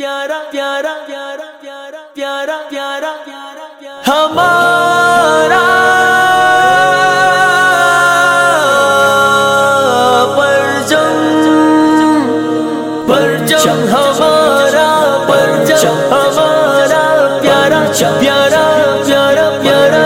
پیارا پیارا پیارا پیارا پیارا پیارا پیارا ہمارا پرچم پرچم ہمارا پرچم ہمارا پیارا پیارا پیارا پیارا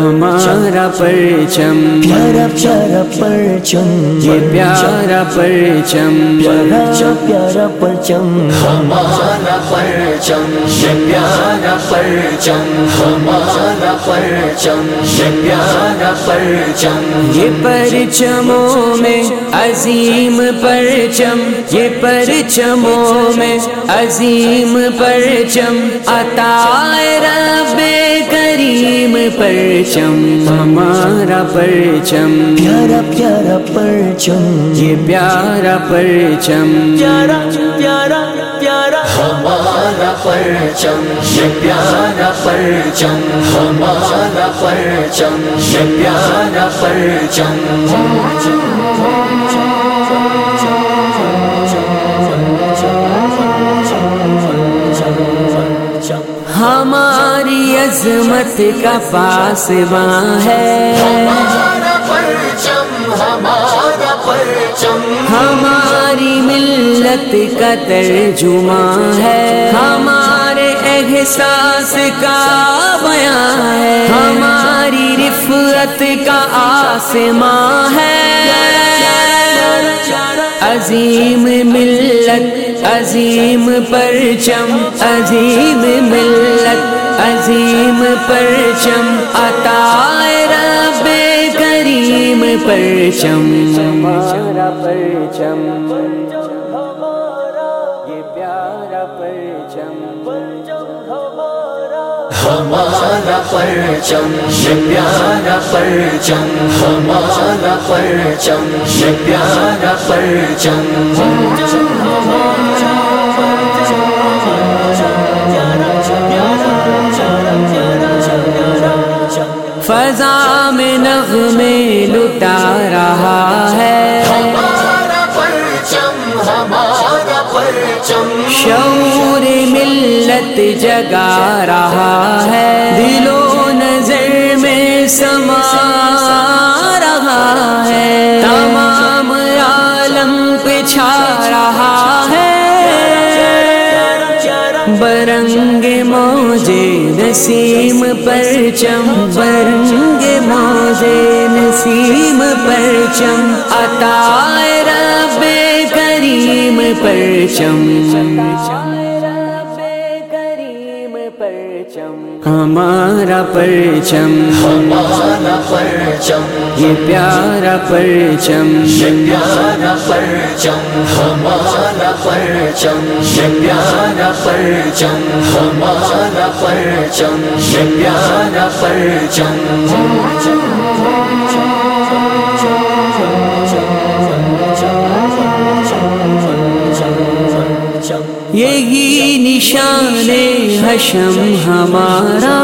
ہمارا پرچم پیارا پیارا پرچم یہ پیارا پرچم پیارا پیارا پرچم ہمارا پرچم یہ پیارا پرچم ہمارا پرچم یہ پیارا پرچم یہ پرچموں میں عظیم پرچم یہ پرچموں میں عظیم پرچم عطا رب کریم پرچم ہمارا پرچم۔ پیارا پیارا پرچم۔ یہ پیارا پرچم۔ پیارا پیارا پیارا۔ ہمارا پرچم یہ پیارا پرچم۔ ہمارا پرچم یہ پیارا پرچم۔ ہماری عظمت کا پاسباں ہے۔ ہمارا پرچم ہمارا پرچم۔ ہماری ملت کا ترجمہ ہے۔ ہمارے احساس کا بیان ہے۔ ہماری رفت کا آسماں ہے۔ عظیم ملت عظیم پرچم عظیم ملت عظیم پرچم عطا رب کریم پرچم۔ ہمارا پرچم یہ پیارا پرچم۔ ہمارا پرچم پیارا پرچم۔ ہمارا پرچم پیارا پرچم۔ فضا میں نغمے لٹا رہا ہے۔ ہمارا پرچم ہمارا پرچم۔ شعور ملت جگا رہا ہے۔ دل و نظر میں سما موجے نسیم پرچم برنگ موجے نسیم پرچم عطا رب کریم پرچم ہمارا پرچم ہمارا پرچم یہ پیارا پرچم پیارا پرچم ہمارا پرچم پیارا پرچم ہمارا پرچم پیارا پرچم یہی نشان حشم ہمارا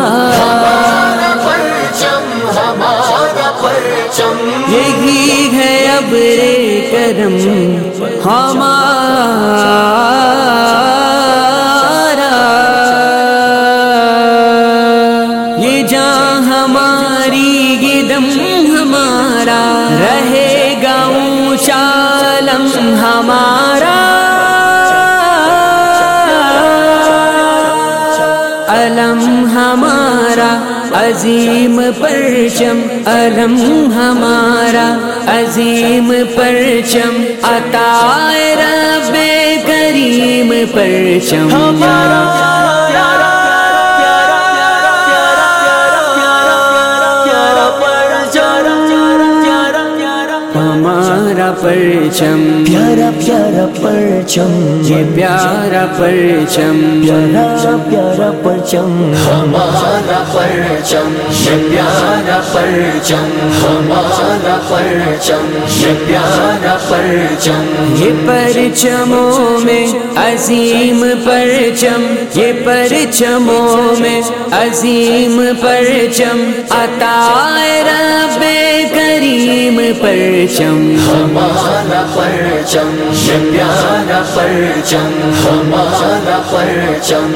یہی ہے اب رے کرم ہمارا یہ جان ہماری گدم ہمارا رہے گا اونچا علم ہمارا عظیم پرچم علم ہمارا عظیم پرچم عطا رب کریم پرچم۔ ہمارا پرچم۔ پیارا پیارا پرچم۔ یہ پیارا پرچم۔ پیارا پیارا پرچم۔ ہمارا پرچم۔ یہ پیارا پرچم۔ ہمارا پرچم۔ یہ پیارا پرچم۔ یہ پرچموں میں عظیم پرچم۔ یہ پرچموں میں عظیم پرچم۔ عطا رب کریم پرچم۔ ہمارا ہمارا پرچم یہ پرچم، ہمارا پرچم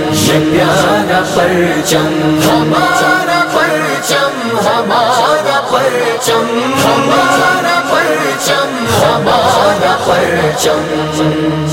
یہ پرچم، ہمارا پرچم ہمارا پرچم ہمارا پرچم ہمارا پرچم۔